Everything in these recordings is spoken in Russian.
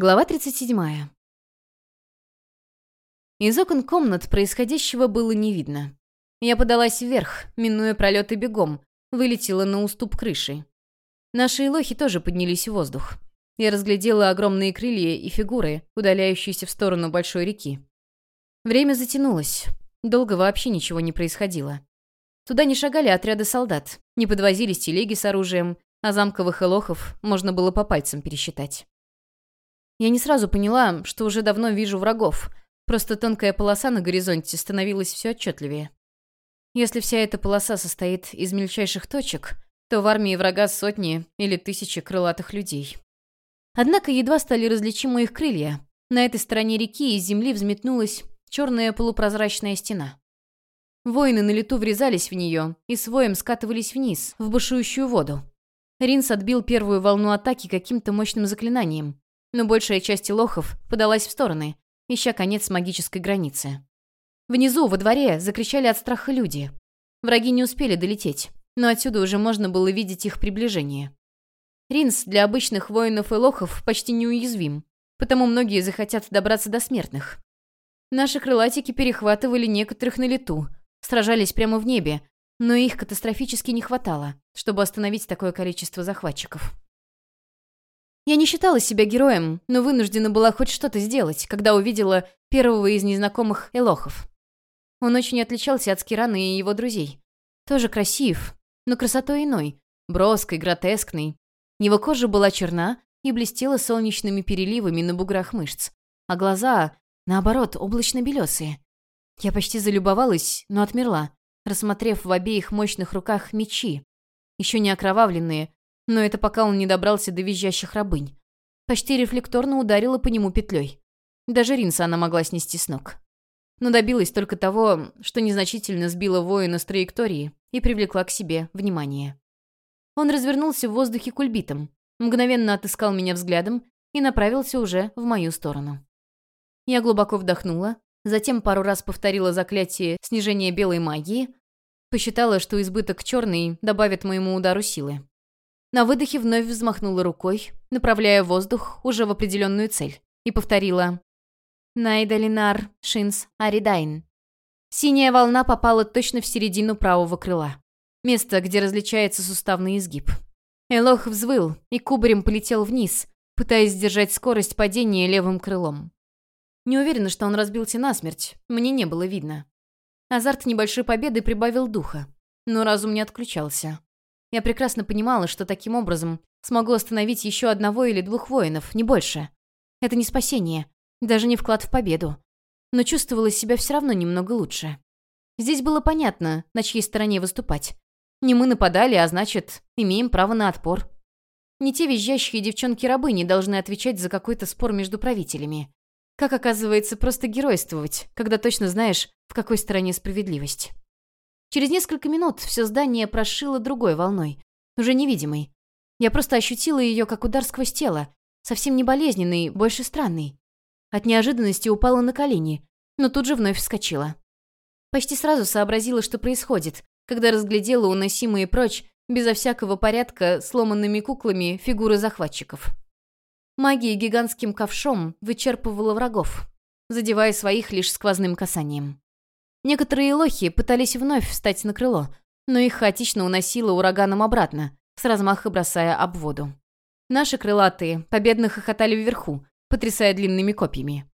Глава 37. Из окон комнат происходящего было не видно. Я подалась вверх, минуя пролеты бегом, вылетела на уступ крыши. Наши илохи тоже поднялись в воздух. Я разглядела огромные крылья и фигуры, удаляющиеся в сторону большой реки. Время затянулось. Долго вообще ничего не происходило. Туда не шагали отряды солдат, не подвозились телеги с оружием, а замковых илохов можно было по пальцам пересчитать. Я не сразу поняла, что уже давно вижу врагов, просто тонкая полоса на горизонте становилась все отчетливее. Если вся эта полоса состоит из мельчайших точек, то в армии врага сотни или тысячи крылатых людей. Однако едва стали различимы их крылья. На этой стороне реки из земли взметнулась черная полупрозрачная стена. Воины на лету врезались в нее и своем скатывались вниз, в бушующую воду. Ринс отбил первую волну атаки каким-то мощным заклинанием, но большая часть лохов подалась в стороны, ища конец магической границы. Внизу, во дворе, закричали от страха люди. Враги не успели долететь, но отсюда уже можно было видеть их приближение. Ринс для обычных воинов и лохов почти неуязвим, потому многие захотят добраться до смертных. Наши крылатики перехватывали некоторых на лету, сражались прямо в небе, но их катастрофически не хватало, чтобы остановить такое количество захватчиков. Я не считала себя героем, но вынуждена была хоть что-то сделать, когда увидела первого из незнакомых элохов. Он очень отличался от Скирана и его друзей. Тоже красив, но красотой иной, броской, гротескной. Его кожа была черна и блестела солнечными переливами на буграх мышц, а глаза, наоборот, облачно-белесые. Я почти залюбовалась, но отмерла, рассмотрев в обеих мощных руках мечи, еще не окровавленные, но это пока он не добрался до визжащих рабынь. Почти рефлекторно ударила по нему петлей. Даже Ринса она могла снести с ног. Но добилась только того, что незначительно сбила воина с траектории и привлекла к себе внимание. Он развернулся в воздухе кульбитом, мгновенно отыскал меня взглядом и направился уже в мою сторону. Я глубоко вдохнула, затем пару раз повторила заклятие снижения белой магии, посчитала, что избыток черный добавит моему удару силы. На выдохе вновь взмахнула рукой, направляя воздух уже в определенную цель, и повторила «Найдалинар Шинс Аридайн». Синяя волна попала точно в середину правого крыла. Место, где различается суставный изгиб. Элох взвыл и кубарем полетел вниз, пытаясь сдержать скорость падения левым крылом. Не уверена, что он разбился насмерть, мне не было видно. Азарт небольшой победы прибавил духа, но разум не отключался. Я прекрасно понимала, что таким образом смогу остановить еще одного или двух воинов, не больше. Это не спасение, даже не вклад в победу. Но чувствовала себя все равно немного лучше. Здесь было понятно, на чьей стороне выступать. Не мы нападали, а значит, имеем право на отпор. Не те визжащие девчонки-рабы не должны отвечать за какой-то спор между правителями. Как оказывается, просто геройствовать, когда точно знаешь, в какой стороне справедливость. Через несколько минут все здание прошило другой волной, уже невидимой. Я просто ощутила ее как удар сквозь тело, совсем не болезненный, больше странный. От неожиданности упала на колени, но тут же вновь вскочила. Почти сразу сообразила, что происходит, когда разглядела уносимые прочь, безо всякого порядка, сломанными куклами фигуры захватчиков. Магия гигантским ковшом вычерпывала врагов, задевая своих лишь сквозным касанием. Некоторые лохи пытались вновь встать на крыло, но их хаотично уносило ураганом обратно, с размаха бросая об воду. Наши крылатые победно хохотали вверху, потрясая длинными копьями.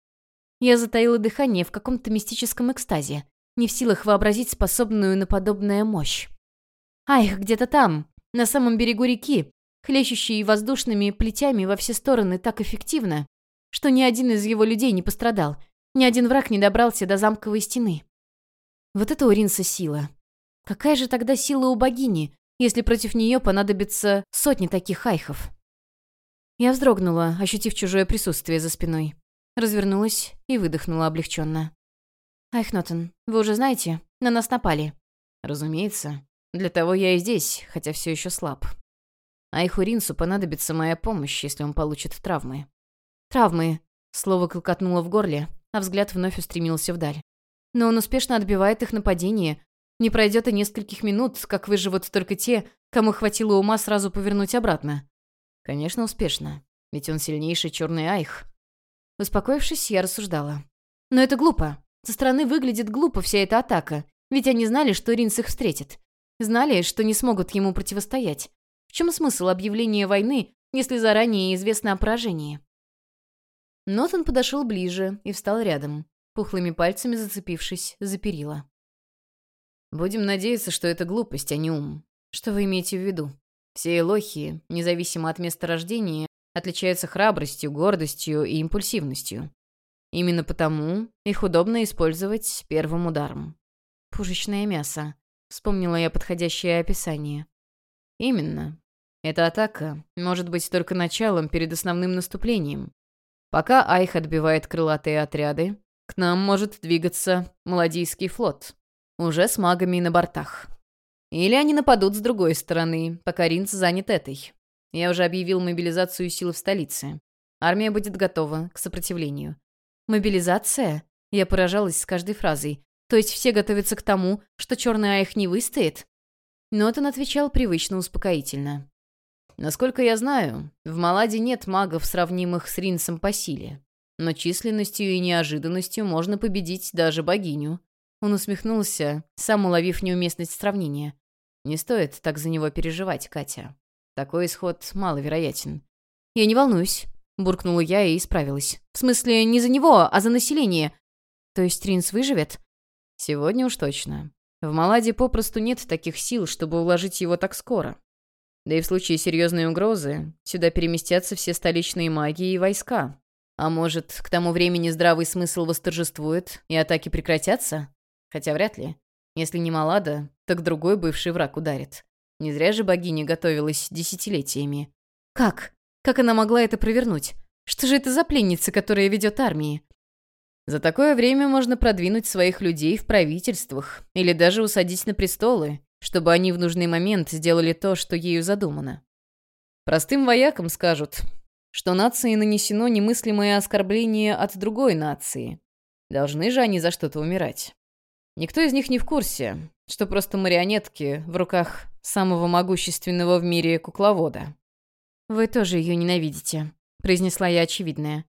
Я затаила дыхание в каком-то мистическом экстазе, не в силах вообразить способную на подобное мощь. А их где-то там, на самом берегу реки, хлещущие воздушными плетями во все стороны так эффективно, что ни один из его людей не пострадал, ни один враг не добрался до замковой стены. Вот это у Ринса сила. Какая же тогда сила у богини, если против нее понадобится сотни таких айхов? Я вздрогнула, ощутив чужое присутствие за спиной. Развернулась и выдохнула облегченно. «Айхнотен, вы уже знаете, на нас напали». «Разумеется. Для того я и здесь, хотя все еще слаб. Айху Ринсу понадобится моя помощь, если он получит травмы». «Травмы», — слово клокотнуло в горле, а взгляд вновь устремился вдаль но он успешно отбивает их нападение. Не пройдет и нескольких минут, как выживут только те, кому хватило ума сразу повернуть обратно. Конечно, успешно. Ведь он сильнейший черный айх, Успокоившись, я рассуждала. Но это глупо. Со стороны выглядит глупо вся эта атака. Ведь они знали, что Ринс их встретит. Знали, что не смогут ему противостоять. В чем смысл объявления войны, если заранее известно о поражении? Нотон подошел ближе и встал рядом, пухлыми пальцами зацепившись за перила. «Будем надеяться, что это глупость, а не ум. Что вы имеете в виду? Все элохи, независимо от места рождения, отличаются храбростью, гордостью и импульсивностью. Именно потому их удобно использовать первым ударом. «Пушечное мясо», — вспомнила я подходящее описание. «Именно. Эта атака может быть только началом перед основным наступлением. Пока Айх отбивает крылатые отряды, к нам может двигаться Маладийский флот, уже с магами на бортах. Или они нападут с другой стороны, пока Ринц занят этой. Я уже объявил мобилизацию сил в столице. Армия будет готова к сопротивлению. Мобилизация? Я поражалась с каждой фразой. То есть все готовятся к тому, что черный Айх не выстоит? Нотон отвечал привычно успокоительно. Насколько я знаю, в Маладе нет магов, сравнимых с Ринсом по силе. Но численностью и неожиданностью можно победить даже богиню. Он усмехнулся, сам уловив неуместность сравнения. Не стоит так за него переживать, Катя. Такой исход маловероятен. «Я не волнуюсь», — буркнула я и исправилась. «В смысле, не за него, а за население. То есть Ринс выживет?» «Сегодня уж точно. В Маладе попросту нет таких сил, чтобы уложить его так скоро. Да и в случае серьезной угрозы сюда переместятся все столичные маги и войска. А может, к тому времени здравый смысл восторжествует и атаки прекратятся? Хотя вряд ли. Если не Малада, так другой бывший враг ударит. Не зря же богиня готовилась десятилетиями. Как? Как она могла это провернуть? Что же это за пленница, которая ведет армии? За такое время можно продвинуть своих людей в правительствах или даже усадить на престолы, чтобы они в нужный момент сделали то, что ею задумано. Простым воякам скажут, что нации нанесено немыслимое оскорбление от другой нации. Должны же они за что-то умирать. Никто из них не в курсе, что просто марионетки в руках самого могущественного в мире кукловода. «Вы тоже ее ненавидите», — произнесла я очевидное.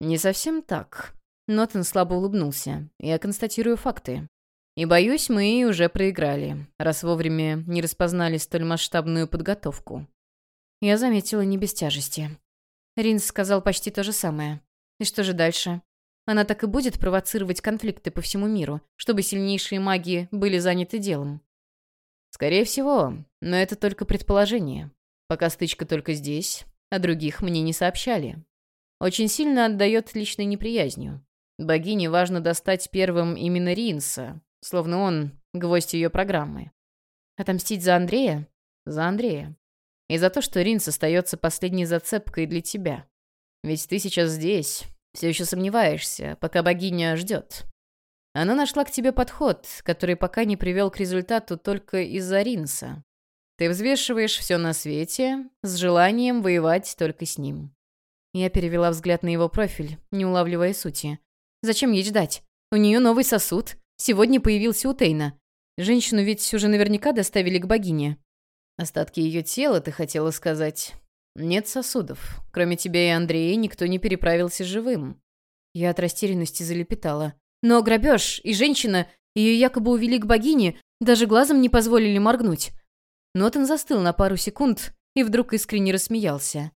«Не совсем так». Нотон слабо улыбнулся. «Я констатирую факты. И, боюсь, мы уже проиграли, раз вовремя не распознали столь масштабную подготовку. Я заметила не без тяжести. Ринс сказал почти то же самое. И что же дальше? Она так и будет провоцировать конфликты по всему миру, чтобы сильнейшие маги были заняты делом. Скорее всего, но это только предположение. Пока стычка только здесь, а других мне не сообщали. Очень сильно отдает личной неприязнью. Богине важно достать первым именно Ринса, Словно он — гвоздь ее программы. Отомстить за Андрея? За Андрея. И за то, что Ринс остается последней зацепкой для тебя. Ведь ты сейчас здесь, все еще сомневаешься, пока богиня ждет. Она нашла к тебе подход, который пока не привел к результату только из-за Ринса. Ты взвешиваешь все на свете с желанием воевать только с ним. Я перевела взгляд на его профиль, не улавливая сути. Зачем ей ждать? У нее новый сосуд, Сегодня появился у Тейна. Женщину ведь уже наверняка доставили к богине. Остатки ее тела, ты хотела сказать. Нет сосудов. Кроме тебя и Андрея никто не переправился живым. Я от растерянности залепетала. Но грабеж и женщина, ее якобы увели к богине, даже глазом не позволили моргнуть. Нотон застыл на пару секунд и вдруг искренне рассмеялся.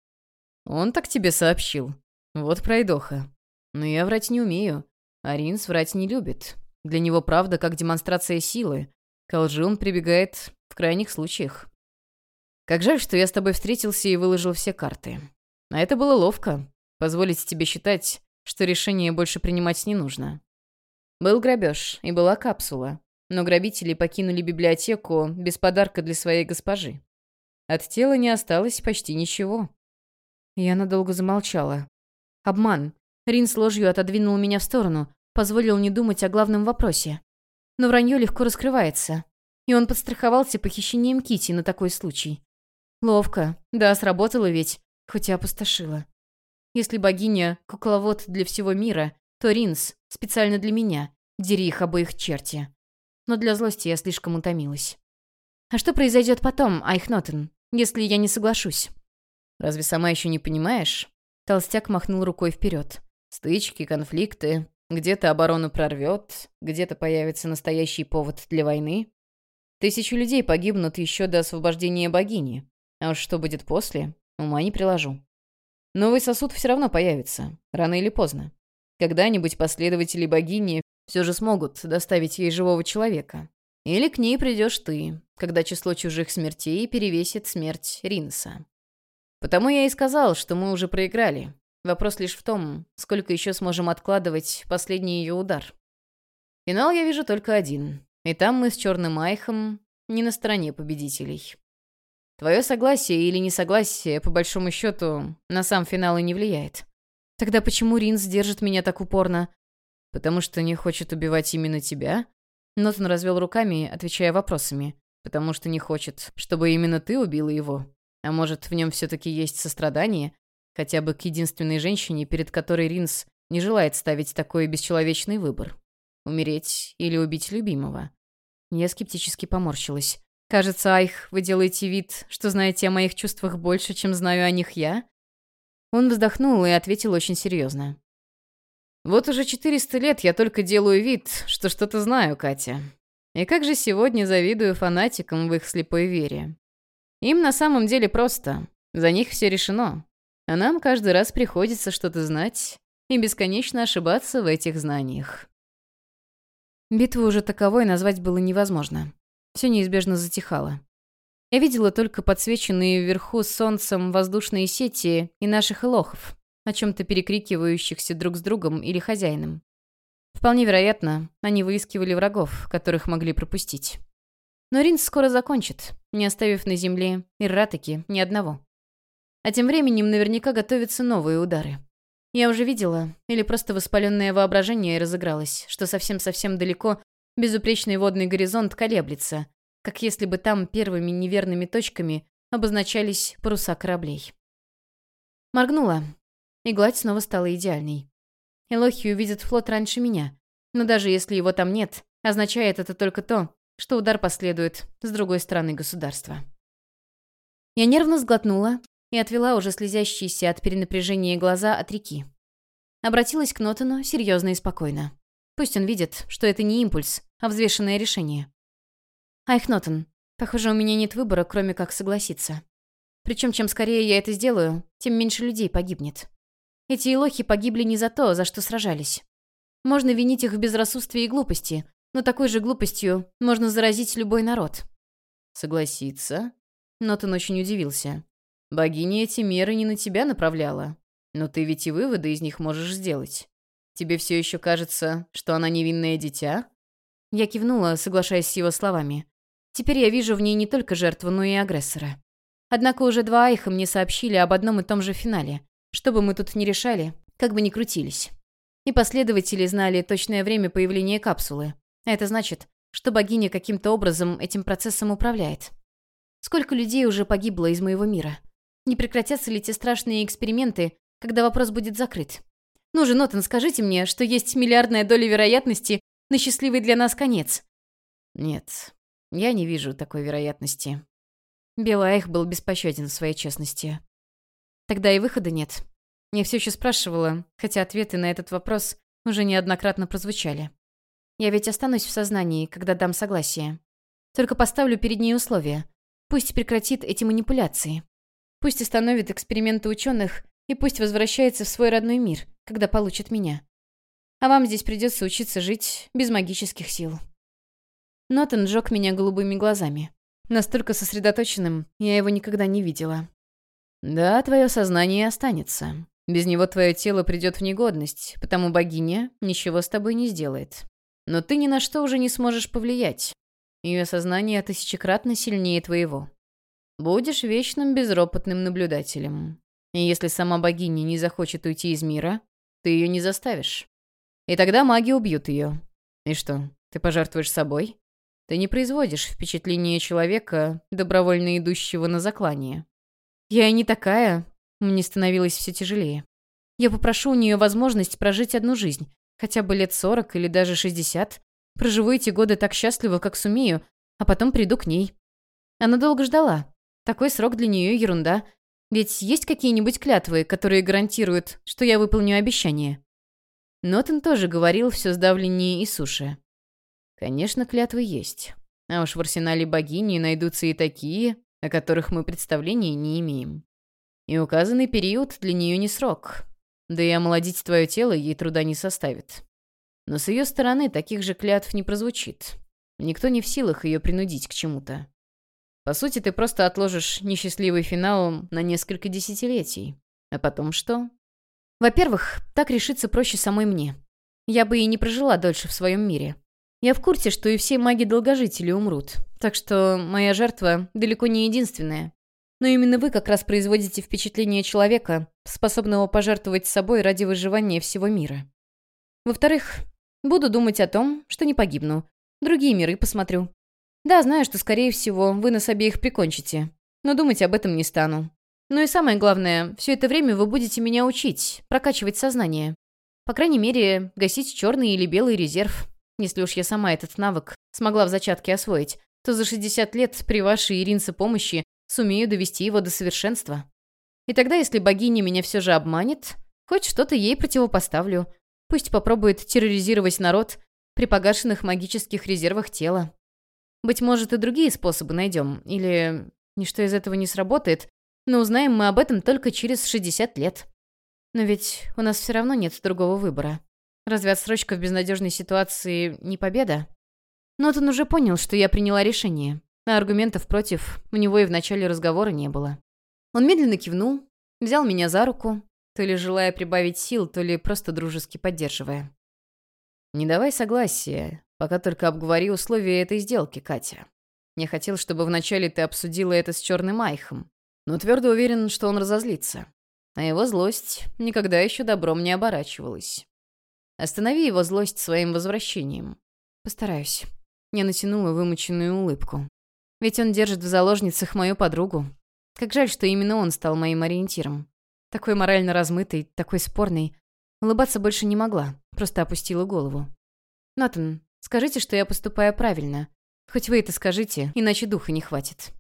«Он так тебе сообщил. Вот пройдоха. Но я врать не умею. Аринс врать не любит. Для него правда как демонстрация силы. К лжи он прибегает в крайних случаях. Как жаль, что я с тобой встретился и выложил все карты. А это было ловко. Позволить тебе считать, что решение больше принимать не нужно. Был грабеж, и была капсула. Но грабители покинули библиотеку без подарка для своей госпожи. От тела не осталось почти ничего. Я надолго замолчала. Обман. Рин с ложью отодвинул меня в сторону, позволил не думать о главном вопросе. Но вранье легко раскрывается. И он подстраховался похищением Кити на такой случай. Ловко. Да, сработало ведь, хоть и опустошило. Если богиня — кукловод для всего мира, то Ринс — специально для меня. Дери их обоих черти. Но для злости я слишком утомилась. А что произойдет потом, Айхнотен, если я не соглашусь? Разве сама еще не понимаешь? Толстяк махнул рукой вперед. Стычки, конфликты, где-то оборону прорвет, где-то появится настоящий повод для войны. Тысячу людей погибнут еще до освобождения богини. А уж что будет после, ума не приложу. Новый сосуд все равно появится, рано или поздно. Когда-нибудь последователи богини все же смогут доставить ей живого человека. Или к ней придешь ты, когда число чужих смертей перевесит смерть Ринса. Потому я и сказал, что мы уже проиграли. Вопрос лишь в том, сколько еще сможем откладывать последний ее удар. Финал я вижу только один. И там мы с Черным Айхом не на стороне победителей. Твое согласие или несогласие, по большому счету, на сам финал и не влияет. Тогда почему Ринс держит меня так упорно? Потому что не хочет убивать именно тебя? Нотон развел руками, отвечая вопросами. Потому что не хочет, чтобы именно ты убила его. А может, в нем все-таки есть сострадание? Хотя бы к единственной женщине, перед которой Ринс не желает ставить такой бесчеловечный выбор. Умереть или убить любимого. Я скептически поморщилась. «Кажется, Айх, вы делаете вид, что знаете о моих чувствах больше, чем знаю о них я?» Он вздохнул и ответил очень серьезно. «Вот уже 400 лет я только делаю вид, что что-то знаю, Катя. И как же сегодня завидую фанатикам в их слепой вере. Им на самом деле просто. За них все решено. А нам каждый раз приходится что-то знать и бесконечно ошибаться в этих знаниях». Битву уже таковой назвать было невозможно. Все неизбежно затихало. Я видела только подсвеченные вверху солнцем воздушные сети и наших элохов, о чем-то перекрикивающихся друг с другом или хозяином. Вполне вероятно, они выискивали врагов, которых могли пропустить. Но Ринс скоро закончит, не оставив на земле Ирратаки ни одного. А тем временем наверняка готовятся новые удары. Я уже видела, или просто воспаленное воображение разыгралось, что совсем-совсем далеко безупречный водный горизонт колеблется, как если бы там первыми неверными точками обозначались паруса кораблей. Моргнула, и гладь снова стала идеальной. Элохи увидит флот раньше меня, но даже если его там нет, означает это только то, что удар последует с другой стороны государства. Я нервно сглотнула и отвела уже слезящиеся от перенапряжения глаза от реки. Обратилась к Нотону серьезно и спокойно. Пусть он видит, что это не импульс, а взвешенное решение. Айх Нотон, похоже, у меня нет выбора, кроме как согласиться. Причем, чем скорее я это сделаю, тем меньше людей погибнет. Эти илохи погибли не за то, за что сражались. Можно винить их в безрассудстве и глупости, но такой же глупостью можно заразить любой народ. Согласиться? Нотон очень удивился. Богиня эти меры не на тебя направляла. Но ты ведь и выводы из них можешь сделать. Тебе все еще кажется, что она невинное дитя?» Я кивнула, соглашаясь с его словами. Теперь я вижу в ней не только жертву, но и агрессора. Однако уже два айха мне сообщили об одном и том же финале. Что бы мы тут ни решали, как бы ни крутились. И последователи знали точное время появления капсулы. Это значит, что богиня каким-то образом этим процессом управляет. Сколько людей уже погибло из моего мира? Не прекратятся ли те страшные эксперименты, когда вопрос будет закрыт? Ну же, Нотон, скажите мне, что есть миллиардная доля вероятности на счастливый для нас конец. Нет, я не вижу такой вероятности. Белый Айх был беспощаден в своей честности. Тогда и выхода нет. Я все еще спрашивала, хотя ответы на этот вопрос уже неоднократно прозвучали. Я ведь останусь в сознании, когда дам согласие. Только поставлю перед ней условия. Пусть прекратит эти манипуляции. Пусть остановит эксперименты ученых и пусть возвращается в свой родной мир, когда получит меня. А вам здесь придется учиться жить без магических сил. Нотон сжег меня голубыми глазами. Настолько сосредоточенным я его никогда не видела. «Да, твое сознание останется. Без него твое тело придет в негодность, потому богиня ничего с тобой не сделает. Но ты ни на что уже не сможешь повлиять. Ее сознание тысячекратно сильнее твоего. Будешь вечным безропотным наблюдателем. И если сама богиня не захочет уйти из мира, ты ее не заставишь. И тогда маги убьют ее. И что, ты пожертвуешь собой? Ты не производишь впечатление человека, добровольно идущего на заклание. Я и не такая. Мне становилось все тяжелее. Я попрошу у нее возможность прожить одну жизнь, хотя бы лет сорок или даже шестьдесят. Проживу эти годы так счастливо, как сумею, а потом приду к ней. Она долго ждала. Такой срок для нее ерунда. Ведь есть какие-нибудь клятвы, которые гарантируют, что я выполню обещание? Нотон тоже говорил все сдавленнее и суше. Конечно, клятвы есть. А уж в арсенале богини найдутся и такие, о которых мы представления не имеем. И указанный период для нее не срок. Да и омолодить твое тело ей труда не составит. Но с ее стороны таких же клятв не прозвучит. Никто не в силах ее принудить к чему-то. По сути, ты просто отложишь несчастливый финал на несколько десятилетий. А потом что? Во-первых, так решиться проще самой мне. Я бы и не прожила дольше в своем мире. Я в курсе, что и все маги-долгожители умрут, так что моя жертва далеко не единственная. Но именно вы как раз производите впечатление человека, способного пожертвовать собой ради выживания всего мира. Во-вторых, буду думать о том, что не погибну. Другие миры посмотрю. Да, знаю, что, скорее всего, вы нас обеих прикончите, но думать об этом не стану. Ну и самое главное, все это время вы будете меня учить, прокачивать сознание. По крайней мере, гасить черный или белый резерв. Если уж я сама этот навык смогла в зачатке освоить, то за 60 лет при вашей Иринце помощи сумею довести его до совершенства. И тогда, если богиня меня все же обманет, хоть что-то ей противопоставлю. Пусть попробует терроризировать народ при погашенных магических резервах тела. Быть может, и другие способы найдем, или ничто из этого не сработает, но узнаем мы об этом только через 60 лет. Но ведь у нас все равно нет другого выбора. Разве отсрочка в безнадежной ситуации не победа? Но он уже понял, что я приняла решение, а аргументов против у него и в начале разговора не было. Он медленно кивнул, взял меня за руку, то ли желая прибавить сил, то ли просто дружески поддерживая. «Не давай согласия, пока только обговори условия этой сделки, Катя. Я хотел, чтобы вначале ты обсудила это с черным Айхом но твердо уверен, что он разозлится. А его злость никогда еще добром не оборачивалась. Останови его злость своим возвращением. Постараюсь. Я натянула вымученную улыбку. Ведь он держит в заложницах мою подругу. Как жаль, что именно он стал моим ориентиром. Такой морально размытый, такой спорный. Улыбаться больше не могла, просто опустила голову. «Натан, скажите, что я поступаю правильно. Хоть вы это скажите, иначе духа не хватит».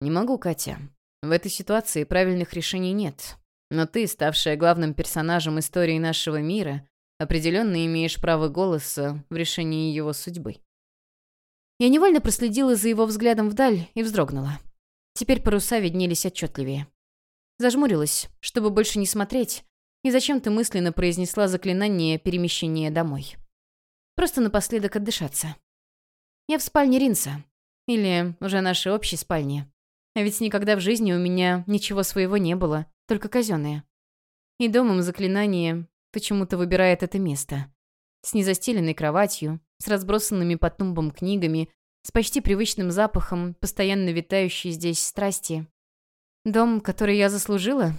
«Не могу, Катя. В этой ситуации правильных решений нет. Но ты, ставшая главным персонажем истории нашего мира, определенно имеешь право голоса в решении его судьбы. Я невольно проследила за его взглядом вдаль и вздрогнула. Теперь паруса виднелись отчетливее. Зажмурилась, чтобы больше не смотреть, и зачем-то мысленно произнесла заклинание перемещения домой. Просто напоследок отдышаться. Я в спальне Ринса. Или уже нашей общей спальне. А ведь никогда в жизни у меня ничего своего не было, только казенное. И домом заклинание почему-то выбирает это место. С незастеленной кроватью, с разбросанными по тумбам книгами, с почти привычным запахом, постоянно витающей здесь страсти. Дом, который я заслужила?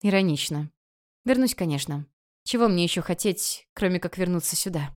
Иронично. Вернусь, конечно. Чего мне еще хотеть, кроме как вернуться сюда?